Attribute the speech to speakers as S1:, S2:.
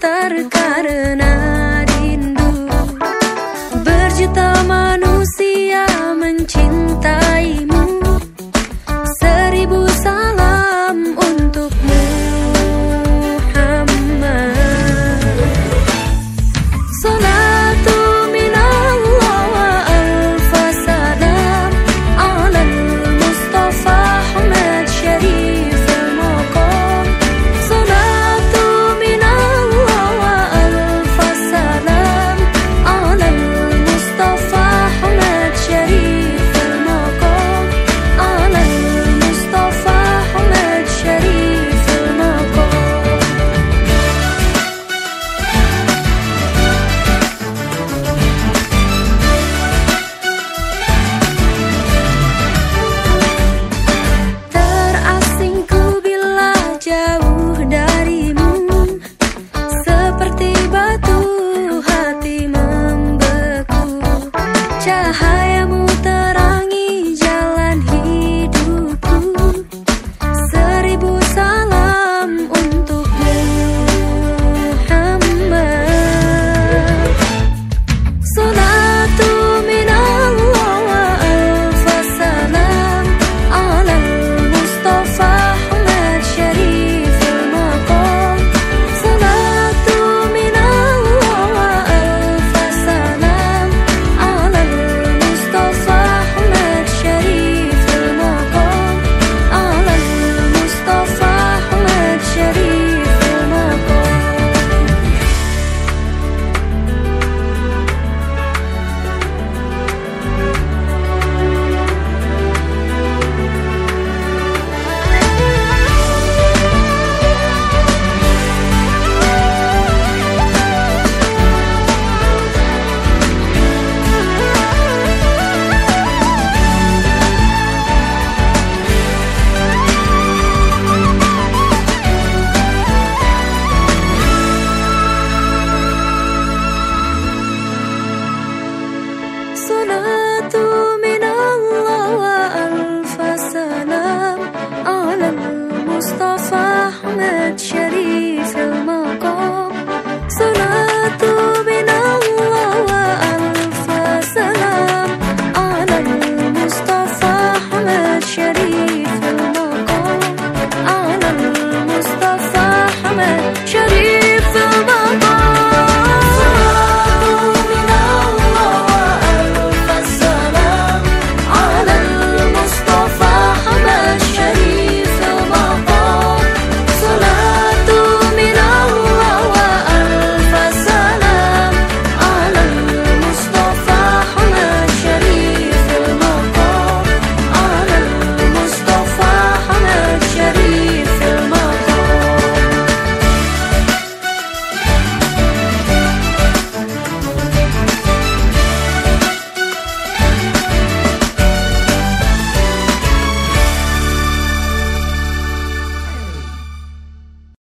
S1: たるかるな。